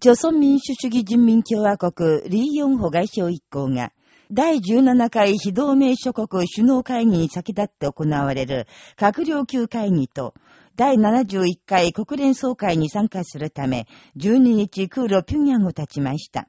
朝鮮民主主義人民共和国リー・ヨンホ外相一行が、第17回非同盟諸国首脳会議に先立って行われる閣僚級会議と、第71回国連総会に参加するため、12日空路平ンを立ちました。